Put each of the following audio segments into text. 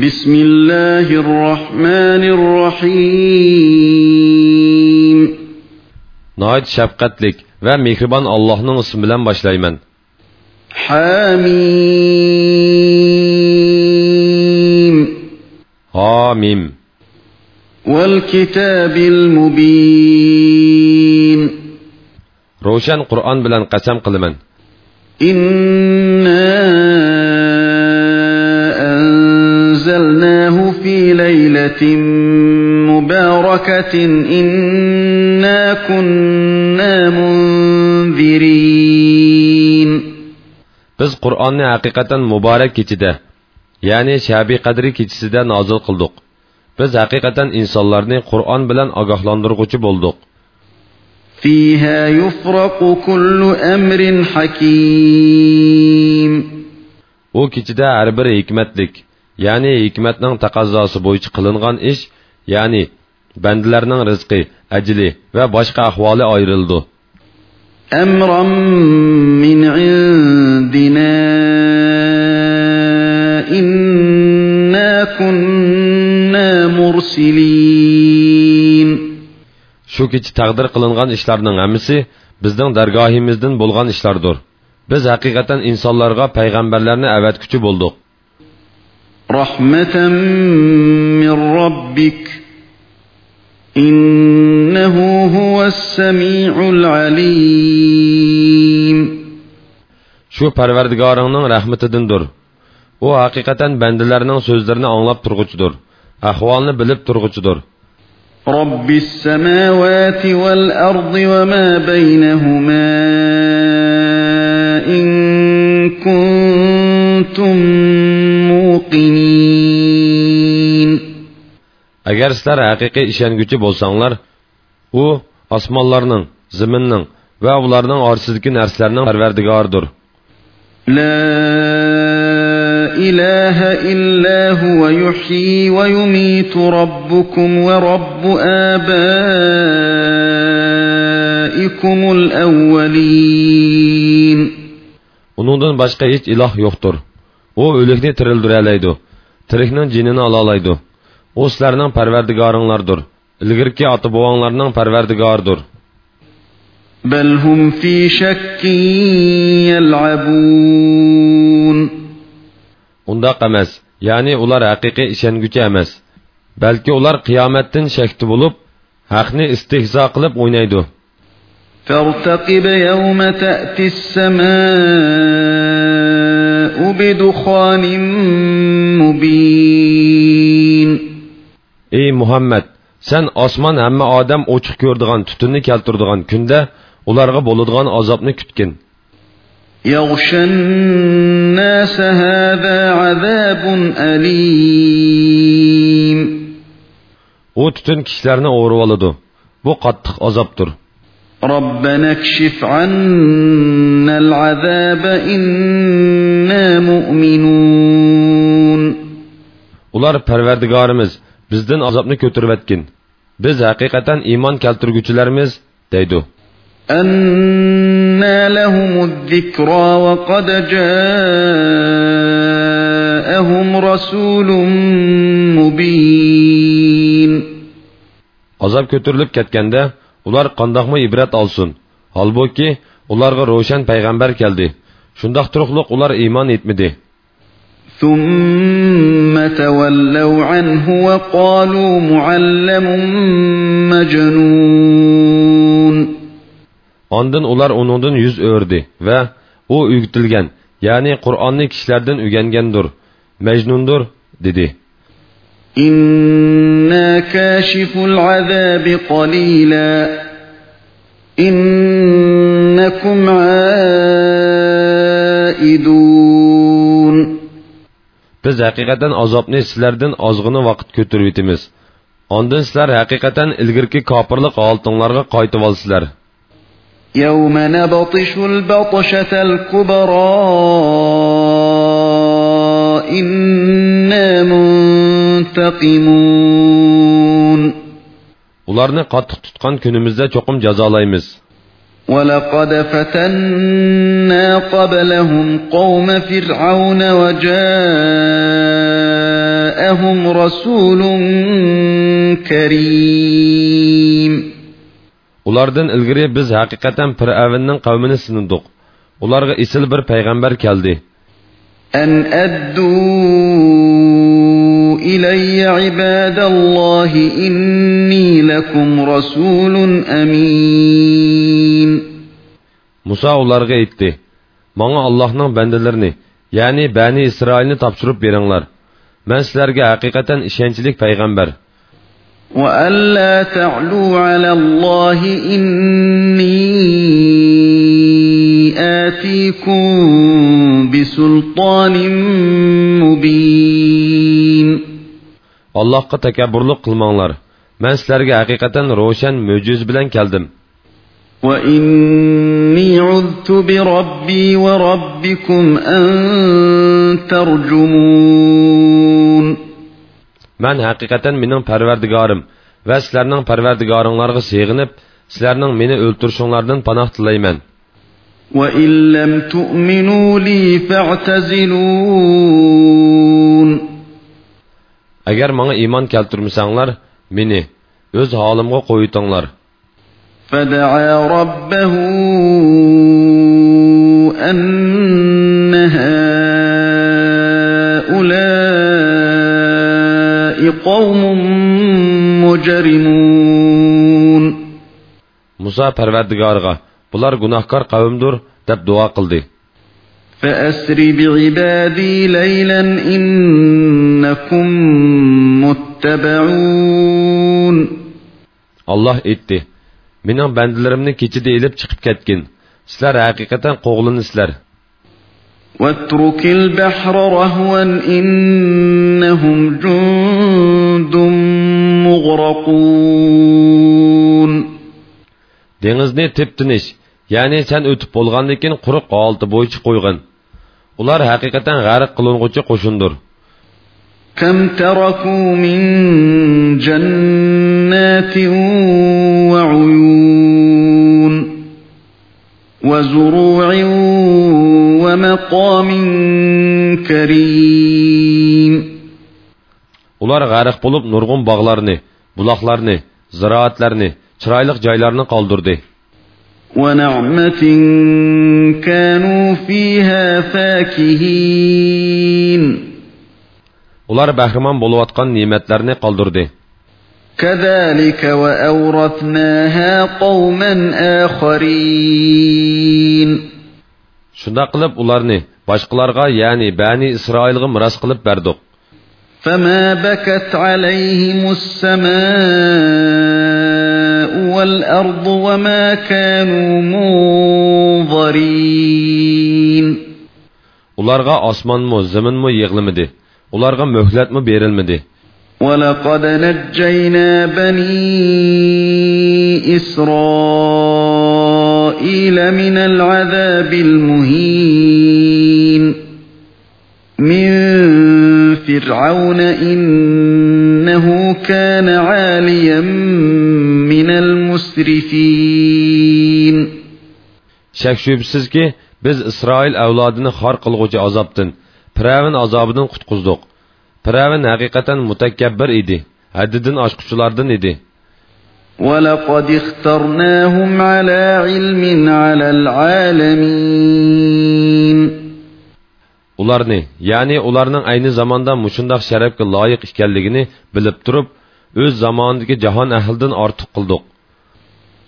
بسم الله الرحمن الرحيم نايت شفقتلك و مهربان اللهنىڭ ismi bilan başlayman حميم حميم والكتاب المبين روشن قران بلن قسم قلمن إِنَّا مباركة إنا كنا منذرين Biz Qur'onni haqiqatan muborak kechida, ya'ni Shabi Qadri kechisida nozil qildik. Biz haqiqatan insonlarni Qur'on bilan ogohlantiruvchi bo'ldik. فيها يفرق كل أمر حكيم U kechida har bir hikmatlik, ya'ni hikmatning taqozosi bo'yicha qilingan ish, ya'ni Bəndlərinin rızqı, əcli və başqa əhvalı ayrıldı. Əmrən min indinə innə künnə mursilin. Şu keç təqdir qılınğan işlərinin hamısı bizdən dərgahimizdən bolğan işlərdir. Biz həqiqətən insanlarga peyğəmbərlərini əvətkücü bolduq. Rahmeten min rabbik إنه هو السميع العليم Shu Parvardigoringning rahmatidandir. U haqiqatan bandalarning so'zlarini anglab turg'uchidir. Ahvolni bilib turg'uchidir. رب السماوات والأرض وما بينهما إن كنتم موقنين agar sizlar haqiqiy ishonguchi bo'lsanglar u osmonlarning ziminning va ularning orsizdagi narsalarning parvardigoridir La ilahe illa huve yuhyi ve yumitu rabbukum ve rabbu abaikumul evvelin. Onundan başka hiç ilah yoktur. O ölükni tirildirelaydı. Tiriknin cinini alalaydı. U sizlarning Parvardigoringlardir. Ilgirki ota-bobonglarning Parvardigoridir. بل هم في شك يلعبون Undaq emas. Ya'ni ular haqiqiy ishonguchi emas. Balki ular qiyomatdan shakti bo'lib, haqni istihzo qilib o'ynaydi. فارتقب يوم تأتي السماء بدخان مبين Ey Muhammad, sen osmon hamma odam ochiq ko'rdigan tutunni keltirdigan kunda ularga bo'ladigan azobni kutgin. يغشى الناس هذا عذاب أليم U tutun kishilarni o'rib oladi. Bu qattiq azobdir. ربنا اكشف عنا العذاب إنا مؤمنون Ular Parvardigorimiz bizdan azobni ko'tarib etgin. Biz haqiqatan iymon keltirguchilarmiz, deydi. أنى لهم الذكرى وقد جاءهم رسول مبين Azob ko'tarilib ketganda ular qandoqmi ibrat olsin. Holbuki ularga ro'shan payg'ambar keldi. Shundoq turuqliq ular iymon etmadi. ثم تولوا عنه وقالوا معلم مجنون Ondan ular uningdan yuz o'rdi va u o'gitilgan, ya'ni Qur'onni kishilardan o'rgangandir, majnundir, dedi. إنا كاشف العذاب قليلا إنكم عائدون Biz haqiqatan azobni sizlardan ozg'ini vaqt ko'tarib etamiz. Ondan sizlar haqiqatan ilgirki kofirlik holtinglarga qaytib olsizlar. يوم نبطش البطشة الكبرى إنا منتقمون Ularni qattiq tutgan kunimizda cho'qim jazolaymiz. ولقد فتنا قبلهم قوم فرعون وجاءهم جاءهم رسول كريم ulardan ilgari biz haqiqatan fir'avnning qavmini sinadik ularga isil bir payg'ambar keldi أن أدوا إلي عباد الله إني لكم رسول أمين muso ularga aytdi manga allohning bandalarini ya'ni bani isroilni topshirib beringlar man sizlarga haqiqatan ishonchlik payg'ambar وألا تعلوا على الله إني آتيكم بسلطان مبين allohga takabburlik qilmanglar man sizlarga haqiqatan ro'shan mo'jiz bilan keldim وإني عذت بربي وربكم أن ترجمون man haqiqatan mening parvardigorim va sizlarning parvardigoringlarga sig'inib sizlarning meni o'ltirishinglardan panoh tilayman وإن لم تؤمنوا لي فاعتزلون agar manga iymon keltirmasanglar meni o'z holimga qo'yitinglar فدعا ربه أن هؤلاء قوم مجرمون muso parvardigoriga bular gunohkor qavmdir deb duo qildi فأسر بعبادي ليلا إنكم متبعون alloh aytdi mening bandalarimni kechida ilib chiqib ketgin sizlar haqiqatan qo'g'linisizlar واترك البحر رهوا إنهم جند مغرقون dengizni tip tinish ya'ni sen o'tib bo'lgandan keyin quruq holati bo'yicha qo'ygan ular haqiqatan g'arq qiling'uchi qo'shindir كم تركوا من جنات وعيون وزروع ومقام كريم ular g'arq bo'lib nurg'un bog'larni buloqlarni ziroatlarni chiroyli joylarni qoldirdi ونعمة كانوا فيها فاكهين ular bahramon bo'layotgan ne'matlarni qoldirdi كذلك وأورثناها قوما آخرين shundoq qilib ularni boshqalarga ya'ni bani isroilga miros qilib berdik فما بكت عليهم السماء والأرض وما كانوا منظرين ularga osmonmi zaminmi yig'limidi ularga muhlatmi berilmidi ولقد نجينا بني إسرائيل من العذاب المهين من فرعون إنه كان عاليا من المسرفين shak shubsizki biz isroil avlodini xor qilg'uvchi azobdan piravin azobidan qutqizdik piravin haqiqatan mutakabbir edi haddidan oshquchilardan edi ولقد اخترناهم على علم على العالمين ularni ya'ni ularning ayni zamonda mushundoq sharafga loyiq ekanligini bilib turib o'z zamonidagi jahon ahlidan ortiq qildik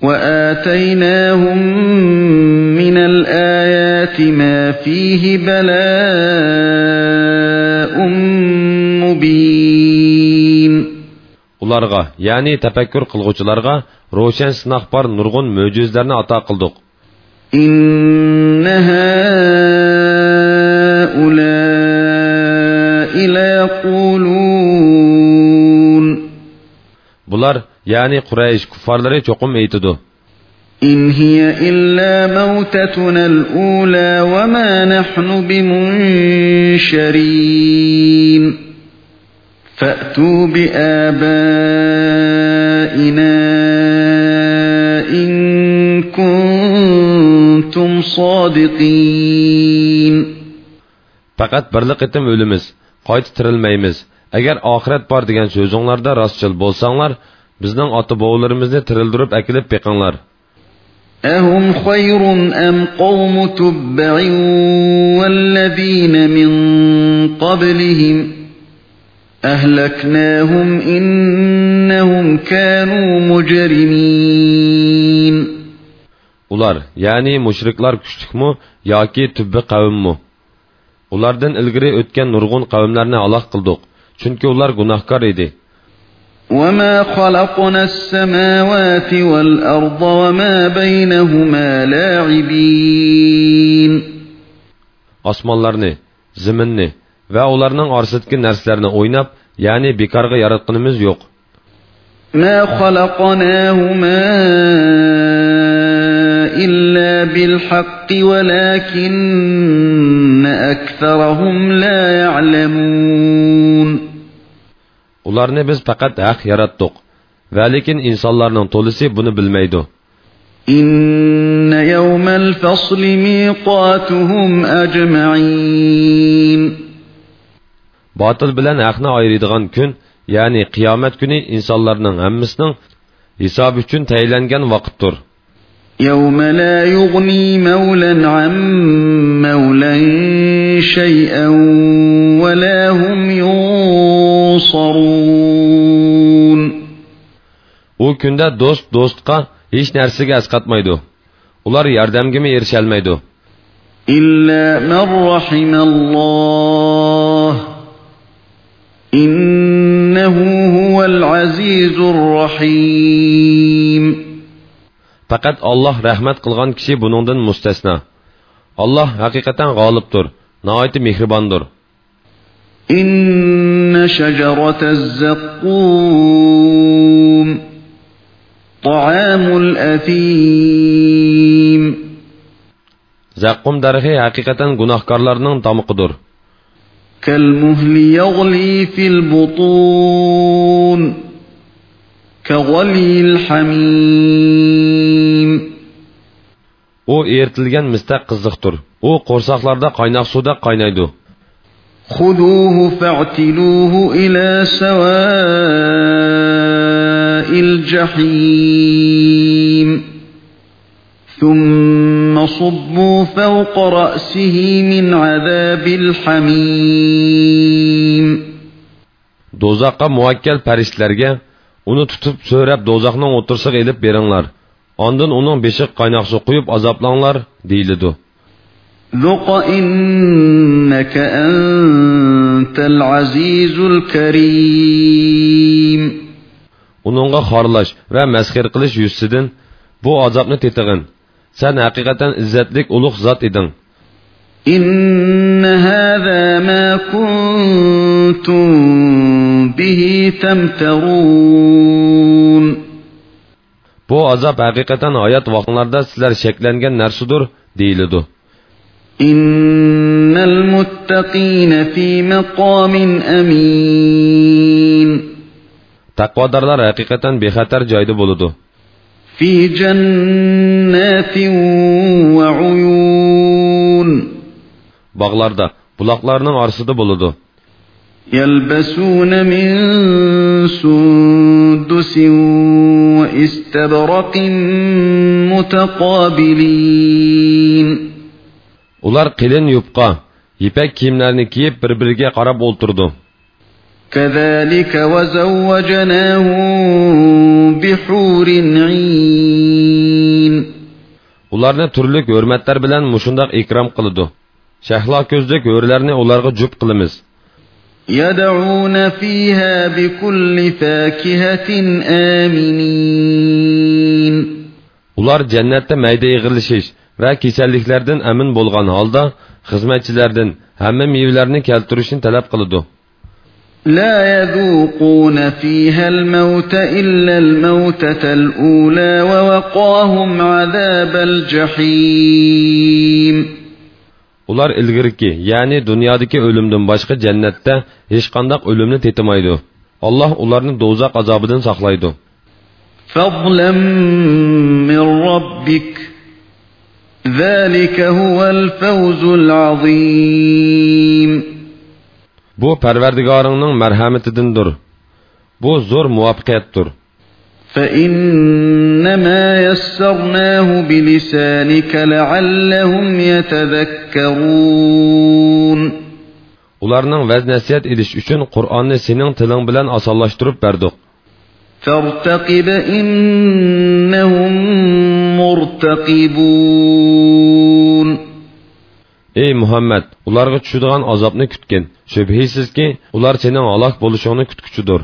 وآتيناهم من الآيات ما فيه بلاء مبين ularga ya'ni tafakkur qilg'uvchilarga ro'shan sinoq bor nurg'un mo'jizlarni ato qildik إن هؤلاء ليقولون bular ya'ni quraysh kuffarlari cho'qim aytidi إن هي إلا موتتنا الأولى وما نحن بمنشرين فأتوا بآبائنا إن كنتم صادقين faqat birli qitim o'limiz qayta tirilmaymiz agar oxirat bor degan so'zinglarda rostchil bo'lsanglar bizning ota bobolarimizni tirildirib akilib beqinglar أهم خير أم قوم تبع والذين من قبلهم أهلكناهم إنهم كانوا مجرمين ular ya'ni mushriklar kuchlikmi yoki tubbi qavmmi ulardan ilgari o'tgan nurg'un qavmlarni aloq qildik chunki ular gunohkor edi وما خلقنا السماوات والأرض وما بينهما لاعبين osmonlarni ziminni va ularning orasidagi narsalarni o'ynab ya'ni bekorga yaratganimiz yo'q ما خلقناهما إلا بالحق ولكن أكثرهم لا يعلمون ularni biz faqat haq yaratdik va lekin insonlarning to'lisi buni bilmaydi إن يوم الفصل ميقاتهم أجمعين botil bilan haqni ayiradigan kun ya'ni qiyomat kuni insonlarning hammasining hisob uchun tayinlangan vaqtdir يوم لا يغني مولا عن مولا شيئا ولا هم ينصرون bu kunda do'st do'stga hech narsaga asqatmaydi ular yardım yordamgami erisholmaydi illa man rahimalloh innahu huval azizur rahim. Faqat Alloh rahmat qilgan kishi buningdan mustasno Alloh haqiqatan g'olibdir nihoyat mehribondir inna shajarataz zaqqum طعام الأثيم zaqqum darxi haqiqatan gunohkorlarning tomiqidir كالمهل يغلي في البطون كغلي الحميم u eritilgan mistaq qiziqdir u qo'rsoqlarda qaynoq suvda qaynaydi خذوه فاعتلوه إلى سواء الجحيم ثم صبوا فوق رأسه من عذاب الحميم do'zaxqa muvakkal farishtalarga uni tutib so'rab do'zaxning o'tirsig'iga ilib beringlar ondin uning beshiq qaynoq suv quyib azoblanglar deyiladi ذق إنك أنت العزيز الكريم uningga xorlash va masxir qilish yuzidan bu azobni tetig'in san haqiqatan izzatlik ulug' zot eding إن هذا ما كنتم به تمترون bu azob haqiqatan hayot vaqtlarda sizlar shaklangan narsadir deyiladi إن المتقين في مقام أمين taqvodorlar haqiqatan bexatar joyda bo'ladi في جنات وعيون bog'larda buloqlarning orasida bo'ladi يلبسون من سندس واستبرق متقابلين ular qilin yupqa ipak kiyimlarni kiyib bir biriga qarab o'ltirdi كذلك وزوجناهم بحور عين ularni turli hurmatlar bilan mushundoq ikrom qiladi shahlo ko'zlik ho'rlarni ularga jup qilamiz يدعون فيها بكل فاكهة آمنين ular jannatda mayda yig'ilishish va kasalliklardan amin bo'lgan holda xizmatchilardan hamma mevalarni keltirishni talab qiladi لا يذوقون فيها الموت إلا الموتة الأولى ووقاهم عذاب الجحيم ular ilgirki ya'ni dunyodagi o'limdan boshqa jannatda hech qandoq o'limni tetimaydi alloh ularni do'zax azobidan saqlaydi فضلا من ربك ذلك هو الفوز العظيم Bu Parvardigoringning marhamatidandir. Bu zo'r muvaffaqiyatdir. فإنما يسرناه بلسانك لعلهم يتذكرون Ularning vaz nasihat edish uchun Qur'onni sening tiling bilan osonlashtirib berdik. فارتقب إنهم مرتقبون Ey Muhammad, ularga tushadigan azobni kutgin. Shubhisizki, ular sening halok bo'lishingni kutguchidir.